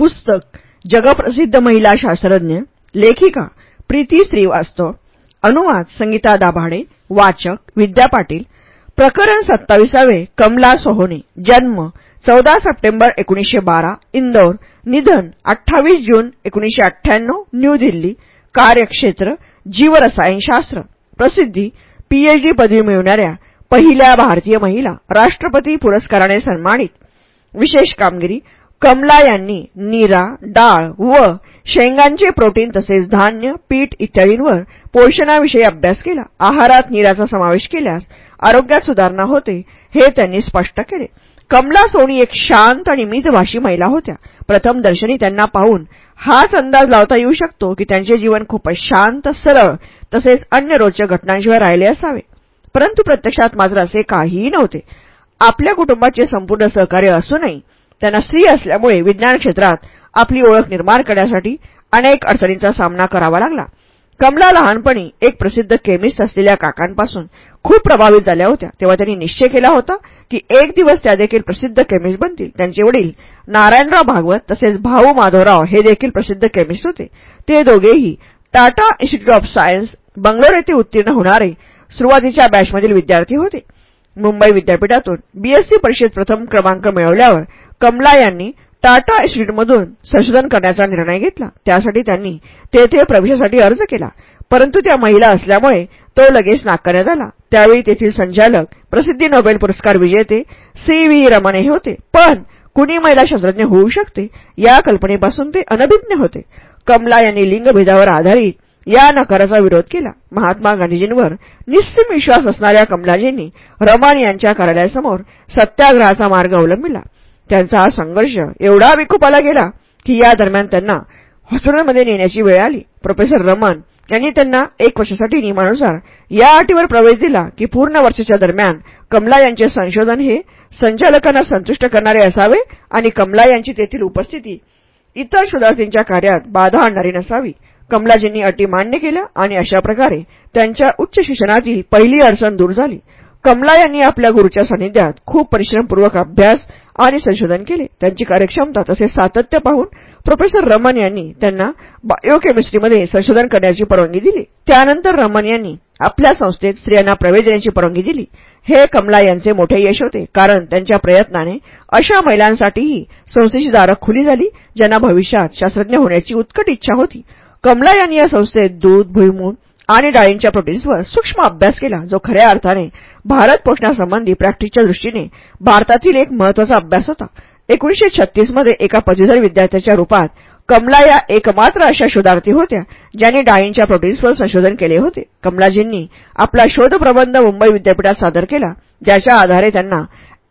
पुस्तक जगप्रसिद्ध महिला शास्त्रज्ञ लेखिका प्रीती श्रीवास्तव अनुवाद संगीता दाभाडे वाचक विद्या पाटील प्रकरण सत्ताविसावे कमला सोहोने जन्म चौदा सप्टेंबर एकोणीसशे बारा इंदौर निधन अठ्ठावीस जून एकोणीसशे अठ्ठ्याण्णव न्यू दिल्ली कार्यक्षेत्र जीवरसायनशास्त्र प्रसिद्धी पीएचडी पदवी मिळवणाऱ्या पहिल्या भारतीय महिला राष्ट्रपती पुरस्काराने सन्मानित विशेष कामगिरी कमला यांनी नीरा डाळ व शेंगांचे प्रोटीन तसेच धान्य पीठ इत्यादींवर पोषणाविषयी अभ्यास केला. आहारात नीराचा समावेश केल्यास आरोग्यात सुधारणा होते हे त्यांनी स्पष्ट केले. कमला सोनी एक शांत आणि मितभाषी महिला होत्या. प्रथम दर्शनी त्यांना पाहून हाच अंदाज लावता येऊ शकतो की त्यांचे जीवन खूपच शांत सरळ तसेच अन्य रोचक घटनांशिवाय राहिले असावे. परंतु प्रत्यक्षात मात्र असे काहीही नव्हते. आपल्या कुटुंबाचे संपूर्ण सहकार्य असूनही त्यांना स्त्री असल्यामुळे विज्ञान क्षेत्रात आपली ओळख निर्माण करण्यासाठी अनेक अडचणींचा सामना करावा लागला. कमला लहानपणी एक प्रसिद्ध केमिस्ट असलेल्या काकांपासून खूप प्रभावित झाल्या होत्या. तेव्हा त्यांनी निश्चय केला होता की एक दिवस त्या देखील प्रसिद्ध केमिस्ट बनतील. त्यांचे वडील नारायणराव भागवत तसेच भाऊ माधवराव हे देखील प्रसिद्ध केमिस्ट होते. ते दोघेही Tata institute of science Bangalore येथे उत्तीर्ण होणारे सुरुवातीच्या बॅचमधील विद्यार्थी होते. मुंबई विद्यापीठातून बीएससी परीक्षेत प्रथम क्रमांक मिळवल्यावर कमला यांनी टाटा इन्स्टिट्यूटमधून संशोधन करण्याचा निर्णय घेतला. त्यासाठी त्यांनी तेथे प्रवेशासाठी अर्ज केला. परंतु त्या महिला असल्यामुळे तो लगेच नाकारण्यात आला. त्यावेळी तेथील संचालक प्रसिद्धी नोबेल पुरस्कार विजेते सी व्ही रमण हे होते. पण कुणी महिला शास्त्रज्ञ होऊ शकते? या कल्पनेपासून ते अनभिज्ञ होते. कमला यांनी लिंगभेदावर आधारित या नकाराचा विरोध केला. महात्मा गांधीजींवर निस्सीम विश्वास असणाऱ्या कमलाजींनी रमण यांच्या कार्यालयासमोर सत्याग्रहाचा मार्ग अवलंबिला. त्यांचा हा संघर्ष एवढा विकोपाला गेला की या दरम्यान त्यांना हॉस्पिटलमध्ये नेण्याची वेळ आली. प्रोफेसर रमन यांनी त्यांना एक वर्षासाठी नियमानुसार या अटीवर प्रवेश दिला की पूर्ण वर्षाच्या दरम्यान कमला यांचे संशोधन हे संचालकांना संतुष्ट करणारे असावे आणि कमला यांची तेथील उपस्थिती इतर शोधार्थींच्या कार्यात बाधा आणणारी नसावी. कमलाजींनी अटी मान्य केल्या आणि अशा प्रकारे त्यांच्या उच्च शिक्षणातील पहिली अडचण दूर झाली. कमला यांनी आपल्या गुरुच्या सानिध्यात खूप परिश्रमपूर्वक अभ्यास आणि संशोधन केले. त्यांची कार्यक्षमता तसेच सातत्य पाहून प्रोफेसर रमन यांनी त्यांना बायोकेमिस्ट्रीमध्ये संशोधन करण्याची परवानगी दिली. त्यानंतर रमन यांनी आपल्या संस्थेत स्त्रियांना प्रवेश देण्याची परवानगी दिली. हे कमला यांचे मोठे यश होते कारण त्यांच्या प्रयत्नाने अशा महिलांसाठीही संस्थेची दारं खुली झाली ज्यांना भविष्यात शास्त्रज्ञ होण्याची उत्कट इच्छा होती. कमला यांनी या संस्थेत दूध भुईमूग आणि डाळींच्या प्रोटीन्सवर सूक्ष्म अभ्यास केला जो खऱ्या अर्थाने भारत पोषणासंबंधी प्रॅक्टिसच्या दृष्टीने भारतातील एक महत्त्वाचा अभ्यास होता. एकोणीशे छत्तीसमध्ये एका पदवीधर विद्यार्थ्याच्या रूपात कमला या एकमात्र अशा शोधार्थी होत्या ज्यांनी डाळींच्या प्रोटीन्सवर संशोधन केले होते. कमलाजींनी आपला शोधप्रबंध मुंबई विद्यापीठात सादर केला ज्याच्या आधारे त्यांना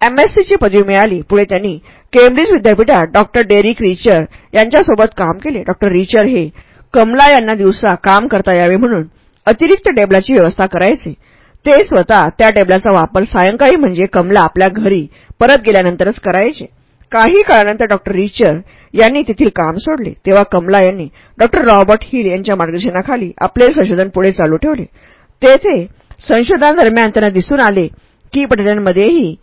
एमएससीची पदवी मिळाली. पुढे त्यांनी केम्ब्रिज विद्यापीठात डॉक्टर डेरिक रिचर यांच्यासोबत काम केले. डॉक्टर रिचर हे कमला यांना दिवसा काम करता यावे म्हणून अतिरिक्त टेबलाची व्यवस्था करायचे. ते स्वतः त्या टेबलाचा वापर सायंकाळी म्हणजे कमला आपल्या घरी परत गेल्यानंतरच करायचे. काही काळानंतर डॉक्टर रिचर यांनी तेथील काम सोडले. तेव्हा कमला यांनी डॉक्टर रॉबर्ट हिल यांच्या मार्गदर्शनाखाली आपले संशोधन पुढे चालू ठेवले. तेथे संशोधनादरम्यान त्यांना दिसून आले की बटाट्यांमध्येही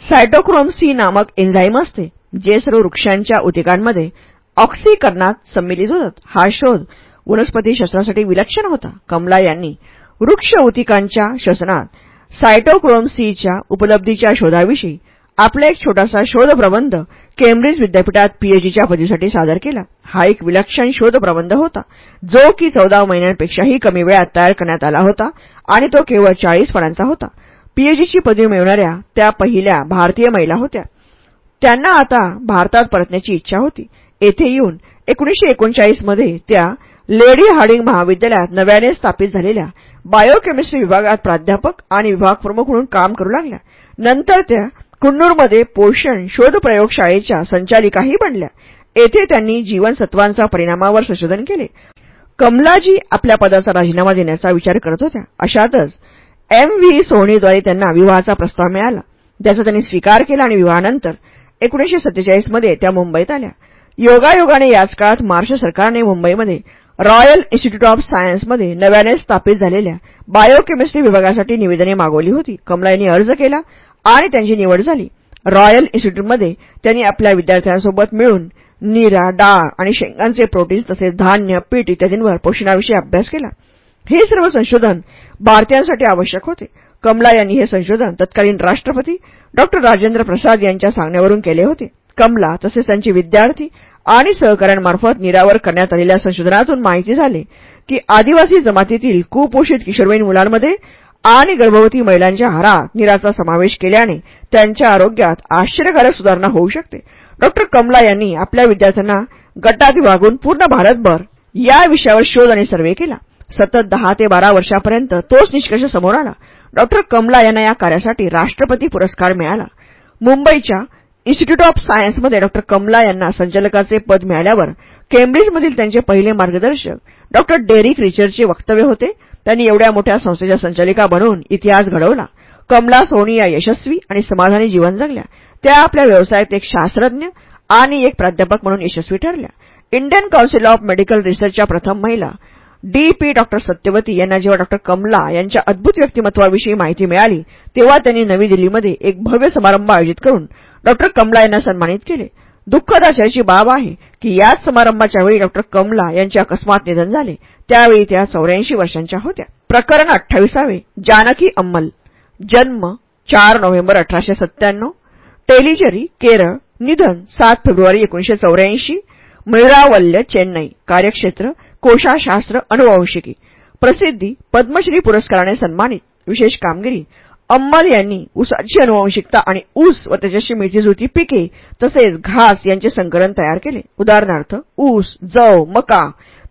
सायटोक्रोम सी नामक एन्झाईम असते जे सर्व वृक्षांच्या उतिकांमध्ये ऑक्सीकरणात सम्मिलित होतात. हा शोध वनस्पतीशास्त्रासाठी विलक्षण होता. कमला यांनी वृक्ष उतिकांच्या श्वसनात सायटोक्रोम सीच्या उपलब्धीच्या शोधाविषयी आपला एक छोटासा शोधप्रबंध केम्ब्रिज विद्यापीठात पीएचडीच्या पदवीसाठी सादर केला. हा एक विलक्षण शोधप्रबंध होता जो की चौदा महिन्यांपेक्षाही कमी वेळात तयार करण्यात आला होता आणि तो केवळ चाळीस पानांचा होता. पीएचडीची पदवी मिळवणाऱ्या त्या पहिल्या भारतीय महिला होत्या. त्यांना आता भारतात परतण्याची इच्छा होती. येथे येऊन एकोणीशे एकोणचाळीसमध्ये त्या लेडी हार्डिंग महाविद्यालयात नव्याने स्थापित झालेल्या बायोकेमिस्ट्री विभागात प्राध्यापक आणि विभागप्रमुख म्हणून काम करू लागल्या. नंतर त्या कुन्नूरमध्ये पोषण शोध प्रयोगशाळेच्या संचालिकाही बनल्या. येथे त्यांनी जीवनसत्वांचा परिणामावर संशोधन केले. कमलाजी आपल्या पदाचा राजीनामा देण्याचा विचार करत होत्या. अशातच एम व्ही सोहणीद्वारे त्यांना विवाहाचा प्रस्ताव मिळाला. ज्याचा त्यांनी स्वीकार केला आणि विवाहानंतर एकोणीशे सत्तेचाळीसमध्ये त्या मुंबईत आल्या. योगायोगाने याच काळात महाराष्ट्र सरकारने मुंबईमध्ये रॉयल इन्स्टिट्यूट ऑफ सायन्समध्ये नव्याने स्थापित झालेल्या बायोकेमिस्ट्री विभागासाठी निवेदने मागवली होती. कमला यांनी अर्ज केला आणि त्यांची निवड झाली. रॉयल इन्स्टिट्यूटमध्ये त्यांनी आपल्या विद्यार्थ्यांसोबत मिळून नीरा डाळ आणि शेंगांचे प्रोटीन्स तसेच धान्य पीठ इत्यादींवर पोषणाविषयी अभ्यास केला. हे सर्व संशोधन भारतीयांसाठी आवश्यक होते. कमला यांनी हे संशोधन तत्कालीन राष्ट्रपती डॉ. राजेंद्र प्रसाद यांच्या सांगण्यावरून केले होते. कमला तसेच त्यांचे विद्यार्थी आणि सहकाऱ्यांमार्फत निरावर करण्यात आलेल्या संशोधनातून माहिती झाले की आदिवासी जमातीतील कुपोषित किशोरवयीन मुलांमध्ये आणि गर्भवती महिलांच्या आहारात निराचा समावेश केल्याने त्यांच्या आरोग्यात आश्चर्यकारक सुधारणा होऊ शकते. डॉक्टर कमला यांनी आपल्या विद्यार्थ्यांना गटात विभागून पूर्ण भारतभर या विषयावर शोध आणि सर्वे केला. सतत दहा ते बारा वर्षापर्यंत तोच निष्कर्ष समोर आला. डॉक्टर कमला यांना या कार्यासाठी राष्ट्रपती पुरस्कार मिळाला. मुंबईच्या इन्स्टिट्यूट ऑफ सायन्समध्ये डॉक्टर कमला यांना संचालकाचे पद मिळाल्यावर केम्ब्रिजमधील त्यांचे पहिले मार्गदर्शक डॉक्टर डेरिक रिचर्डचे वक्तव्य होते. त्यांनी एवढ्या मोठ्या संस्थेच्या संचालिका बनवून इतिहास घडवला. कमला सोनी या यशस्वी आणि समाधानी जीवन जगल्या. त्या आपल्या व्यवसायात एक शास्त्रज्ञ आणि एक प्राध्यापक म्हणून यशस्वी ठरल्या. इंडियन काउन्सिल ऑफ मेडिकल रिसर्चच्या प्रथम महिला डी पी डॉक्टर सत्यवती यांना जेव्हा डॉक्टर कमला यांच्या अद्भूत व्यक्तिमत्वाविषयी माहिती मिळाली तेव्हा त्यांनी नवी दिल्लीमध्ये एक भव्य समारंभ आयोजित करून डॉक्टर कमला यांना सन्मानित केले. दुःखद आश्चर्याची बाब आहे की याच समारंभाच्या वेळी डॉक्टर कमला यांचे अकस्मात निधन झाले. त्यावेळी त्या चौऱ्याऐंशी वर्षांच्या होत्या. प्रकरण अठ्ठावीसावे. जानकी अंमल जन्म चार नोव्हेंबर अठराशे सत्त्याण्णव. टेलिजरी केरळ. निधन सात फेब्रुवारी एकोणीशे चौऱ्याऐंशी. मिळरावल्य चेन्नई. कार्यक्षेत्र कोशाशास्त्र अनुवंशिकी प्रसिद्धी पद्मश्री पुरस्काराने सन्मानित. विशेष कामगिरी अंमल यांनी ऊसाची अनुवंशिकता आणि ऊस व त्याच्याशी मिळतीजुळती पिके तसेच घास यांचे संकलन तयार केले. उदाहरणार्थ ऊस जव मका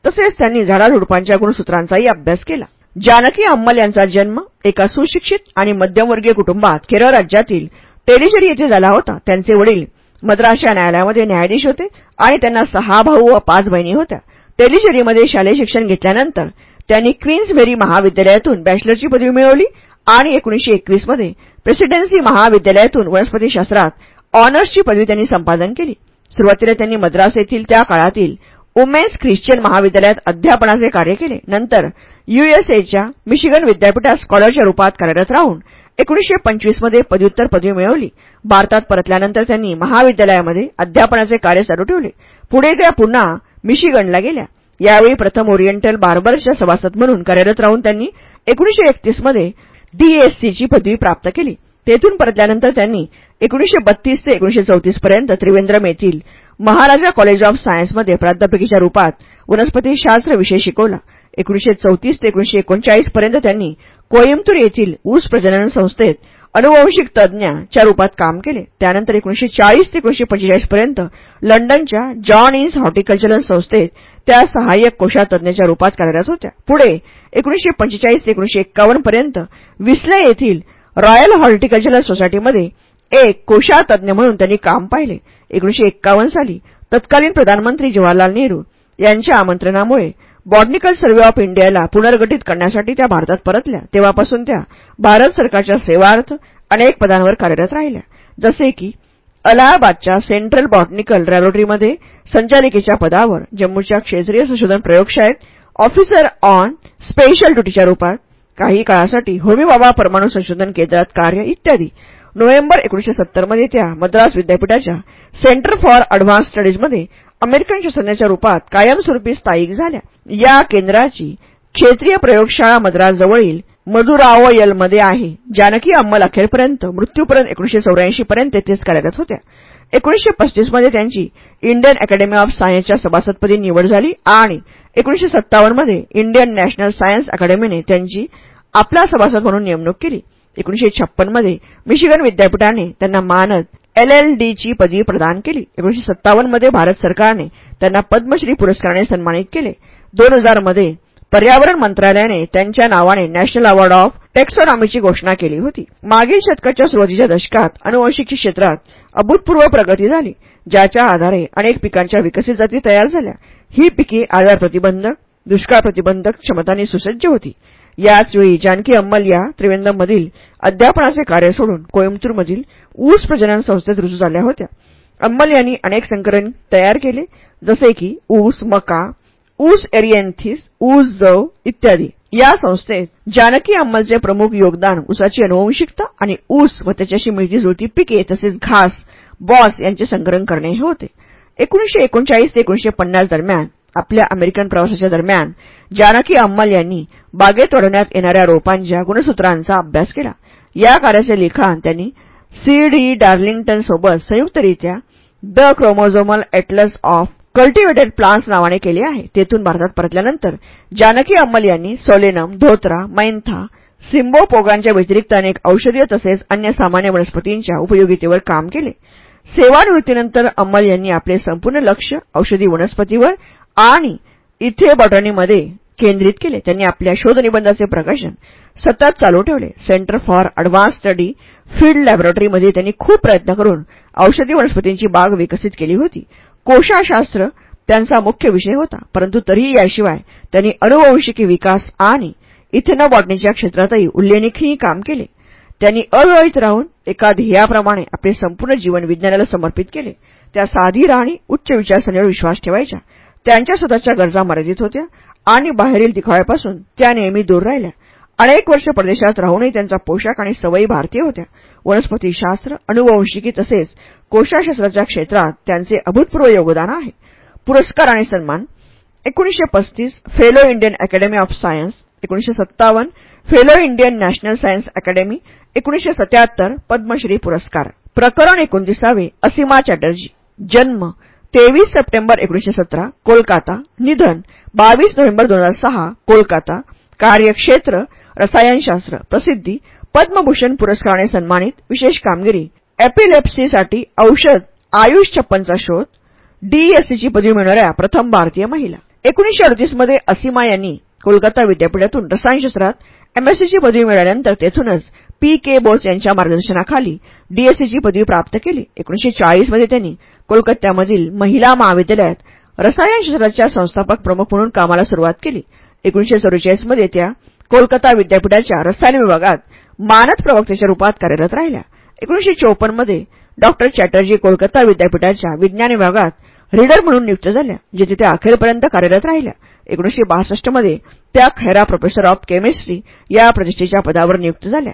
तसेच त्यांनी झाडाझुडपांच्या गुणसूत्रांचाही अभ्यास केला. जानकी अंमल यांचा जन्म एका सुशिक्षित आणि मध्यमवर्गीय कुटुंबात केरळ राज्यातील टेलिशरी येथे झाला होता. त्यांचे वडील मद्रास या न्यायालयामध्ये न्यायाधीश होते आणि त्यांना सहा भाऊ व पाच बहिणी होत्या. टेलिशरीमध्ये शालेय शिक्षण घेतल्यानंतर त्यांनी क्वीन्स मेरी महाविद्यालयातून बॅचलरची पदवी मिळवली. आणि एकोणीशे एकवीसमध्ये प्रेसिडेन्सी महाविद्यालयातून वनस्पतीशास्त्रात ऑनर्सची पदवी त्यांनी संपादन केली. सुरुवातीला त्यांनी मद्रास येथील त्या काळातील उमेन्स ख्रिश्चन महाविद्यालयात अध्यापनाचे कार्य केले. नंतर यूएसएच्या मिशिगन विद्यापीठात स्कॉलरच्या रूपात कार्यरत राहून एकोणीशे पंचवीसमध्ये पदव्युत्तर पदवी मिळवली. भारतात परतल्यानंतर त्यांनी महाविद्यालयामध्ये अध्यापनाचे कार्य चालू ठेवले. पुढे त्या पुन्हा मिशिगनला गेल्या. यावेळी प्रथम ओरिएंटल बार्बर्सच्या सभासद म्हणून कार्यरत राहून त्यांनी एकोणीशे एकतीसमध्ये डीएससीची पदवी प्राप्त केली. तेथून परतल्यानंतर त्यांनी एकोणीशे बत्तीस ते एकोणीशे चौतीस पर्यंत त्रिवेंद्रम येथील महाराजा कॉलेज ऑफ सायन्समध्ये प्राध्यापकीच्या रूपात वनस्पतीशास्त्र विषय शिकवला. एकोणीशे चौतीस ते एकोणीशे एकोणचाळीस पर्यंत त्यांनी कोईम्बतूर येथील ऊस प्रजनन संस्थेत अनुवंशिक तज्ज्ञाच्या रूपात काम केले. त्यानंतर एकोणीशे चाळीस ते एकोणीशे पंचेचाळीस पर्यंत लंडनच्या जॉन इन्स हॉर्टिकल्चरल संस्थेत त्या सहाय्यक कोशातज्ञाच्या रूपात कार्यरत होत्या. पुढे एकोणीशे पंचेचाळीस ते एकोणीशे एक्कावन्न पर्यंत विस्ले येथील रॉयल हॉर्टिकल्चरल सोसायटीमध्ये एक कोशातज्ञ म्हणून त्यांनी काम पाहिले. एकोणीशे एक्कावन्न साली तत्कालीन प्रधानमंत्री जवाहरलाल नेहरू यांच्या आमंत्रणामुळे बॉटनिकल सर्व्हे ऑफ इंडियाला पुनर्गठित करण्यासाठी त्या भारतात परतल्या. तेव्हापासून त्या भारत सरकारच्या सेवार्थ अनेक पदांवर कार्यरत राहिल्या. जसे की अलाहाबादच्या सेंट्रल बॉटनिकल लॅबोरेटरीमध्ये संचालिकेच्या पदावर जम्मूच्या क्षेत्रीय संशोधन प्रयोगशाळेत ऑफिसर ऑन स्पेशल ड्युटीच्या रूपात काही काळासाठी होमीबाबा परमाणू संशोधन केंद्रात कार्य इत्यादी. नोव्हेंबर एकोणीशे सत्तरमध्ये त्या मद्रास विद्यापीठाच्या सेंटर फॉर अडव्हान्स स्टडीजमध्ये अमेरिकन सैन्याच्या रूपात कायमस्वरूपी स्थायिक झाल्या. या केंद्राची क्षेत्रीय प्रयोगशाळा मद्रासजवळील मधुरावयलमध्ये आहे. जानकी अंमल अखेरपर्यंत मृत्यूपर्यंत एकोणीशे चौऱ्याऐंशी पर्यंत तेथेच कार्यरत होत्या. एकोणीशे पस्तीसमध्ये त्यांची इंडियन अकॅडमी ऑफ सायन्सच्या सभासदपदी निवड झाली आणि एकोणीशे सत्तावन्नमध्ये इंडियन नॅशनल सायन्स अकॅडमीने त्यांची आपला सभासद म्हणून नेमणूक केली. एकोणीशे छप्पनमध्ये मिशिगन विद्यापीठाने त्यांना मानद एलएलडीची पदवी प्रदान केली. एकोणीशे सत्तावन्नमध्ये भारत सरकारने त्यांना पद्मश्री पुरस्काराने सन्मानित केले. दोन हजारमध्ये पर्यावरण मंत्रालयाने त्यांच्या नावाने नॅशनल अवॉर्ड ऑफ टेक्सॉनॉमीची घोषणा केली होती. मागील शतकाच्या सुरुवातीच्या दशकात अनुवंशिकी क्षेत्रात अभूतपूर्व प्रगती झाली ज्याच्या आधारे अनेक पिकांच्या विकसित जाती तयार झाल्या. ही पिके आजार प्रतिबंधक दुष्काळ प्रतिबंधक क्षमतांनी सुसज्ज होती. याचवेळी जानकी अंमल या त्रिवेंद्रममधील अध्यापनाचे कार्य सोडून कोईमतूरमधील ऊस प्रजनन संस्थेत रुजू झाल्या होत्या. अंमल यांनी अनेक संकलन तयार केले जसे की ऊस मका ऊस एरिएन्थिस ऊस जव इत्यादी. या संस्थेत जानकी अंमलचे प्रमुख योगदान ऊसाची अनुवंशिकता आणि ऊस व त्याच्याशी मिळती जुळती पिके तसेच घास बॉस यांचे संकलन करणे हे होते. एकोणीशे एकोणचाळीस ते एकोणीशे पन्नास दरम्यान आपल्या अमेरिकन प्रवासाच्या दरम्यान जानकी अम्मल यांनी बागेत वाढवण्यात येणाऱ्या रोपांच्या गुणसूत्रांचा अभ्यास केला. या कार्याचे लिखाण त्यांनी सी डी डार्लिंग्टनसोबत संयुक्तरित्या the chromosomal atlas of cultivated plants नावाने केले आहे. तेथून भारतात परतल्यानंतर जानकी अम्मल यांनी सोलेनम धोत्रा मैंथा सिंबोपोगांच्या व्यतिरिक्त अनेक औषधीय तसेच अन्य सामान्य वनस्पतींच्या उपयोगितेवर काम केले. सेवानिवृत्तीनंतर अम्मल यांनी आपले संपूर्ण लक्ष औषधी वनस्पतीवर आणि इथे बॉटनीमध्ये केंद्रित केले. त्यांनी आपल्या शोधनिबंधाचे प्रकाशन सतत चालू ठेवले. Centre for advance study field लॅबोरेटरीमध्ये त्यांनी खूप प्रयत्न करून औषधी वनस्पतींची बाग विकसित केली होती. कोशाशास्त्र त्यांचा मुख्य विषय होता परंतु तरीही याशिवाय त्यांनी अनुवंशिकी विकास आणि इथेनॉबॉटनीच्या क्षेत्रातही उल्लेखनीय काम केले. त्यांनी अविवाहित राहून एका ध्येयाप्रमाणे आपले संपूर्ण जीवन विज्ञानाला समर्पित केले. त्या साधी राहणी उच्च विचारसरणीवर विश्वास ठेवायच्या. त्यांच्या स्वतःच्या गरजा मर्यादित होत्या आणि बाहेरील दिखाव्यापासून त्या नेहमी दूर राहिल्या. अनेक वर्ष परदेशात राहूनही त्यांचा पोशाख आणि सवयी भारतीय होत्या. वनस्पतीशास्त्र अणुवंशिकी तसेच कोशाशास्त्राच्या क्षेत्रात त्यांचे अभूतपूर्व योगदान आहे. पुरस्कार आणि सन्मान. एकोणीसशे पस्तीस fellow Indian academy of science एकोणीसशे सत्तावन्न fellow Indian national science academy एकोणीसशे सत्याहत्तर पद्मश्री पुरस्कार. प्रकरण एकोणतीसावे असीमा चॅटर्जी. जन्म तेवीस सप्टेंबर एकोणीशे सतरा कोलकाता. निधन. बावीस नोव्हेंबर दोन हजार सहा कोलकाता. कार्यक्षेत्र रसायनशास्त्र. प्रसिद्धी. पद्मभूषण पुरस्काराने सन्मानित विशेष कामगिरी. एपिलेप्सीसाठी औषध. आयुष छप्पनचा शोध. डीएससीची पदवी मिळणाऱ्या प्रथम भारतीय महिला. एकोणीशे अडतीसमध्ये असीमा यांनी कोलकाता विद्यापीठातून रसायनशास्त्रात एमएससीची पदवी मिळाल्यानंतर तेथूनच पी के बोस यांच्या मार्गदर्शनाखाली डीएससीची पदवी प्राप्त केली. एकोणीशे चाळीसमध्ये त्यांनी कोलकात्यामधील महिला महाविद्यालयात रसायनशास्त्राच्या संस्थापक प्रमुख म्हणून कामाला सुरुवात केली. एकोणीशे चौवेचाळीसमध्ये त्या कोलकाता विद्यापीठाच्या रसायन विभागात मानद प्रवक्त्याच्या रूपात कार्यरत राहिल्या. एकोणीशे चौपन्नमध्ये डॉक्टर चॅटर्जी कोलकाता विद्यापीठाच्या विज्ञान विभागात रीडर म्हणून नियुक्त झाल्या जिथे त्या अखेरपर्यंत कार्यरत राहिल्या. एकोणीशे बासष्टमध्ये त्या खैरा प्रोफेसर ऑफ केमिस्ट्री या प्रतिष्ठेच्या पदावर नियुक्त झाल्या.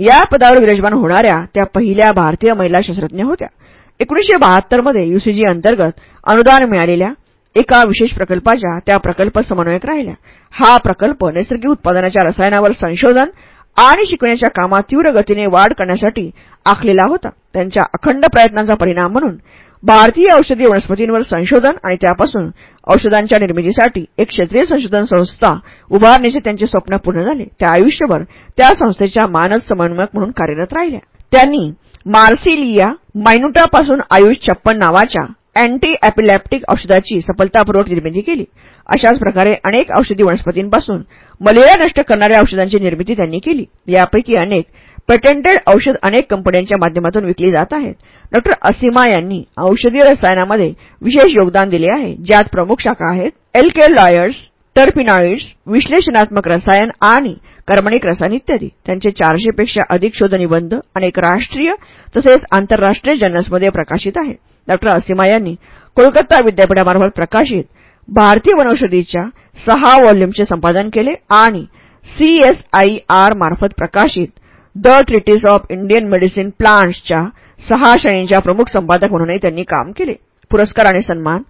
या पदावर विराजमान होणाऱ्या त्या पहिल्या भारतीय महिला शास्त्रज्ञ होत्या. एकोणीशे बहात्तरमध्ये युसीजी अंतर्गत अनुदान मिळालेल्या एका विशेष प्रकल्पाच्या त्या प्रकल्प समन्वयक राहिल्या. हा प्रकल्प नैसर्गिक उत्पादनाच्या रसायनावर संशोधन आणि शिकण्याच्या कामात तीव्र गतीने वाढ करण्यासाठी आखलेला होता. त्यांच्या अखंड प्रयत्नांचा परिणाम म्हणून भारतीय औषधी वनस्पतींवर संशोधन आणि त्यापासून औषधांच्या निर्मितीसाठी एक क्षेत्रीय संशोधन संस्था उभारण्याचे त्यांचे स्वप्न पूर्ण झाले. त्या आयुष्यभर त्या संस्थेच्या मानद समन्वयक म्हणून कार्यरत राहिल्या. त्यांनी मार्सिलिया मायनुटापासून आयुष छप्पन नावाच्या अँटी एपिलॅप्टिक औषधाची सफलतापूर्वक निर्मिती केली. अशाच प्रकारे अनेक औषधी वनस्पतींपासून मलेरिया नष्ट करणाऱ्या औषधांची निर्मिती त्यांनी केली. यापैकी अनेक पेटेंटेड औषध अनेक कंपन्यांच्या माध्यमातून विकली जात आहेत. डॉ. असीमा यांनी औषधी रसायनामध्ये विशेष योगदान दिले आहे. ज्यात प्रमुख शाखा आहेत एल्केलॉयड्स टर्पिनॉइड्स विश्लेषणात्मक रसायन आणि कर्मणिक रसायन इत्यादी. त्यांचे चारशेपेक्षा अधिक शोधनिबंध अनेक राष्ट्रीय तसेच आंतरराष्ट्रीय जर्नल्समध्ये प्रकाशित आहेत. डॉ असीमा यांनी कोलकाता विद्यापीठामार्फत प्रकाशित भारतीय वनौषधीच्या सहा व्हॉल्यूमचे संपादन केले आणि सीएसआयआर मार्फत प्रकाशित the treatise of Indian medicine प्लांट्सच्या सहा श्रेणींच्या प्रमुख संपादक म्हणूनही त्यांनी काम केले. पुरस्कार आणि सन्मान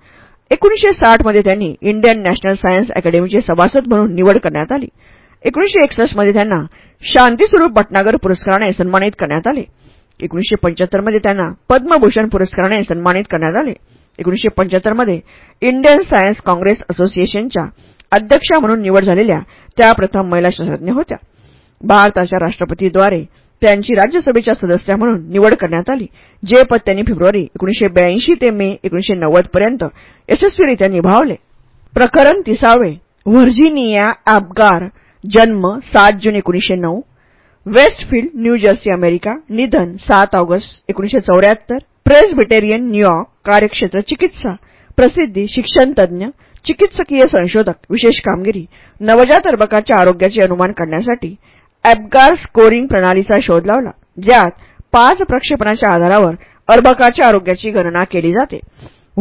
एकोणीशे साठमध्ये त्यांनी इंडियन नॅशनल सायन्स अकॅडमीचे सभासद म्हणून निवड करण्यात आली. एकोणीशे एकसष्टमध्ये त्यांना शांतीस्वरूप भटनागर पुरस्काराने सन्मानित करण्यात आले. एकोणीशे पंच्याहत्तरमध्ये त्यांना पद्मभूषण पुरस्काराने सन्मानित करण्यात आले. एकोणीशे पंच्याहत्तरमध्ये इंडियन सायन्स काँग्रेस असोसिएशनच्या अध्यक्षा म्हणून निवड झालेल्या त्या प्रथम महिला शास्त्रज्ञ होत्या. भारताच्या राष्ट्रपतीद्वारे त्यांची राज्यसभेच्या सदस्या म्हणून निवड करण्यात आली जे पद त्यांनी फेब्रुवारी एकोणीशे ब्याऐंशी ते मे एकोणीशे नव्वदपर्यंत यशस्वीरित्या निभावले. प्रकरण तिसावे. व्हर्जिनिया ॲपगार जन्म सात जून एकोणीशे नऊ. Westfield New Jersey America. निधन सात ऑगस्ट एकोणीशे चौऱ्याहत्तर. प्रेसबिटेरियन न्यूयॉर्क कार्यक्षेत्र चिकित्सा. प्रसिद्धी शिक्षणतज्ञ चिकित्सकीय संशोधक विशेष कामगिरी. नवजात अर्भकाच्या आरोग्याचे अनुमान करण्यासाठी ॲपगार स्कोरिंग प्रणालीचा शोध लावला ज्यात पाच प्रक्षेपणाच्या आधारावर अर्भकाच्या आरोग्याची गणना केली जाते.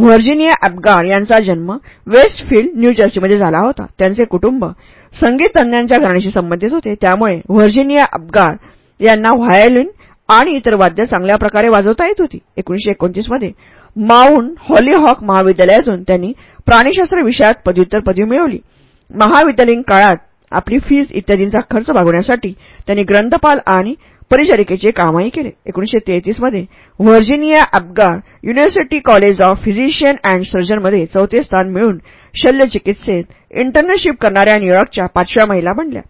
व्हर्जिनिया अपगार यांचा जन्म वेस्टफील्ड न्यू जर्सीमध्ये झाला होता. त्यांचे कुटुंब संगीत तज्ञांच्या घराण्याशी संबंधित होते. त्यामुळे व्हर्जिनिया अपगार यांना व्हायोलिन आणि इतर वाद्य चांगल्या प्रकारे वाजवता येत होती. एकोणीशे एकोणतीसमध्ये माउंट हॉलीहॉक महाविद्यालयातून त्यांनी प्राणीशास्त्र विषयात पदव्युत्तर पदवी मिळवली. महाविद्यालयीन काळात आपली फीज इत्यादींचा खर्च भागवण्यासाठी त्यांनी ग्रंथपाल आणि परिचारिकेचे कामही केले. 1933 मध्ये Virginia Apgar university college of physician and सर्जनमध्ये चौथे स्थान मिळून शल्यचिकित्सेत इंटर्नशिप करणाऱ्या न्यूयॉर्कच्या पाचव्या महिला बनल्या.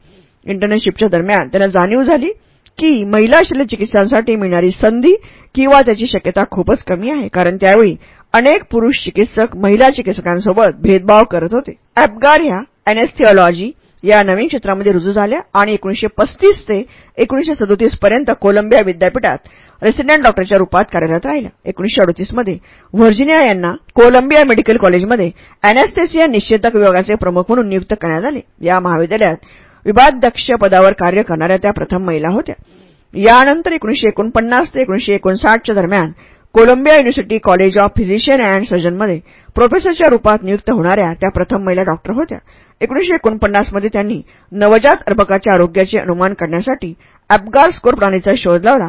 इंटर्नशिपच्या दरम्यान त्यांना जाणीव झाली की महिला शल्यचिकित्सांसाठी मिळणारी संधी किंवा त्याची शक्यता खूपच कमी आहे कारण त्यावेळी अनेक पुरुष चिकित्सक महिला चिकित्सकांसोबत भेदभाव करत होते. अबगार ह्या अॅनेस्थिओलॉजी या नवीन क्षेत्रामध्ये रुजू झाल्या आणि 1935 ते 1937 पर्यंत कोलंबिया विद्यापीठात रेसिडेंट डॉक्टरच्या रूपात कार्यरत राहिल्या. 1938 मध्ये व्हर्जिनिया यांना कोलंबिया मेडिकल कॉलेजमध्ये अॅनेस्थेसिया निश्चेतक विभागाचे प्रमुख म्हणून नियुक्त करण्यात आले. या महाविद्यालयात विभागाध्यक्ष पदावर कार्य करणाऱ्या त्या प्रथम महिला होत्या. यानंतर 1949 ते 1959 च्या दरम्यान Columbia university college of physician and सर्जनमध्ये प्रोफेसरच्या रूपात नियुक्त होणाऱ्या त्या प्रथम महिला डॉक्टर होत्या. 1949 मध्ये त्यांनी नवजात अर्भकाच्या आरोग्याचे अनुमान करण्यासाठी अपगार स्कोर प्रणालीचा शोध लावला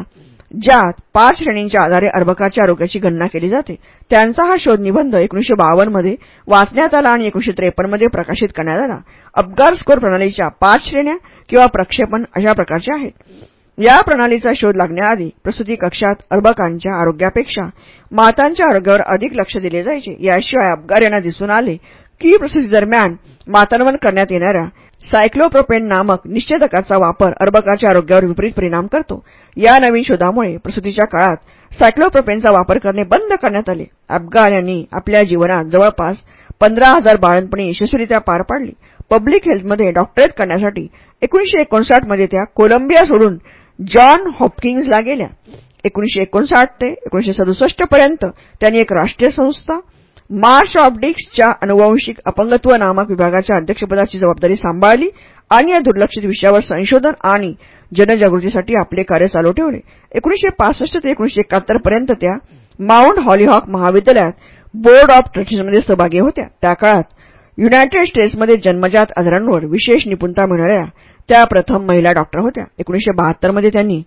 ज्यात पाच श्रेणींच्या आधारे अर्भकाच्या आरोग्याची गणना केली जाते. त्यांचा हा शोध निबंध 1952 मध्ये वाचण्यात आला आणि 1953 मध्ये प्रकाशित करण्यात आला. अबगार स्कोर प्रणालीच्या पाच श्रेण्या किंवा प्रक्षेपण अशा प्रकारच्या आहेत. या प्रणालीचा शोध लागण्याआधी प्रसूती कक्षात अर्भकांच्या आरोग्यापेक्षा मातांच्या आरोग्यावर अधिक लक्ष दिले जायचे. याशिवाय अबगार यांना दिसून आले की प्रसूतीदरम्यान मातांवर करण्यात येणाऱ्या सायक्लोप्रोपेन नामक निश्चेतकाचा वापर अर्भकाच्या आरोग्यावर विपरीत परिणाम करतो. या नवीन शोधामुळे प्रसूतीच्या काळात सायक्लोप्रोपेनचा वापर करणे बंद करण्यात आले. अबगार यांनी आपल्या जीवनात जवळपास पंधरा हजार बाळणपणे यशस्वीरित्या पार पाडली. पब्लिक हेल्थमध्ये डॉक्टरेट करण्यासाठी 1959 मध्ये त्या कोलंबिया सोडून जॉन हॉपकिन्सला गेल्या. 1959 ते 1967 पर्यंत त्यांनी एक राष्ट्रीय संस्था मार्श ऑफ डिक्सच्या अनुवांशिक अपंगत्व नामक विभागाच्या अध्यक्षपदाची जबाबदारी सांभाळली आणि या दुर्लक्षित विषयावर संशोधन आणि जनजागृतीसाठी आपले कार्य चालू ठेवले. 1965 ते 1971 पर्यंत त्या माउंट हॉलीहॉक महाविद्यालयात बोर्ड ऑफ ट्रस्टीजमध्ये सहभागी होत्या. त्या काळात युनायटेड स्टेट्समध्ये जन्मजात आजारांवर विशेष निपुणता मिळणाऱ्या त्या प्रथम महिला डॉक्टर होत्या. 1972 मध्ये त्यांनी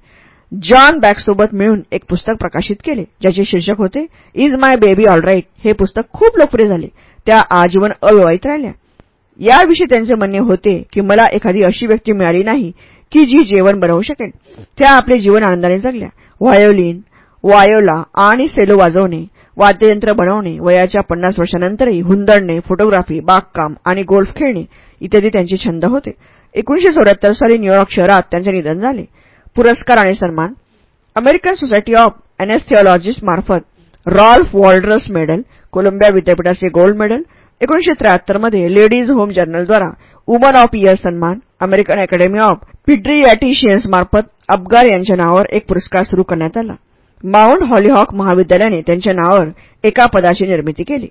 जॉन बॅक्सोबत मिळून एक पुस्तक प्रकाशित केले ज्याचे शीर्षक होते इज माय बेबी ऑलराईट हे पुस्तक खूप लोकप्रिय झाले. त्या आजीवन अविवाहित राहिल्या. याविषयी त्यांचे म्हणणे होते की मला एखादी अशी व्यक्ती मिळाली नाही की जी जेवण बनवू शकेल त्या आपले जीवन आनंदाने जगल्या. व्हायोलिन वायोला आणि सेलो वाजवणे वाद्ययंत्र बनवणे वयाच्या पन्नास वर्षानंतरही हुंदडणे फोटोग्राफी बागकाम आणि गोल्फ खेळणे इत्यादी त्यांचे छंद होते. 1974 साली न्यूयॉर्क शहरात त्यांचे निधन झाले. पुरस्कार आणि सन्मान. अमेरिकन सोसायटी ऑफ अॅनेस्थेओलॉजिस्ट मार्फत रॉल्फ वॉल्ड्रस मेडल कोलंबिया विद्यापीठाचे गोल्ड मेडल एकोणीसशे त्र्याहत्तरमध्ये लेडीज होम जर्नलद्वारा वुमन ऑफ इयर सन्मान अमेरिकन अकॅडमी ऑफ पिड्रियॅटिशियन्स मार्फत अबगार यांच्या नावावर एक पुरस्कार सुरू करण्यात आला. माउंट हॉलीहॉक महाविद्यालयाने त्यांच्या नावावर एका पदाची निर्मिती केली.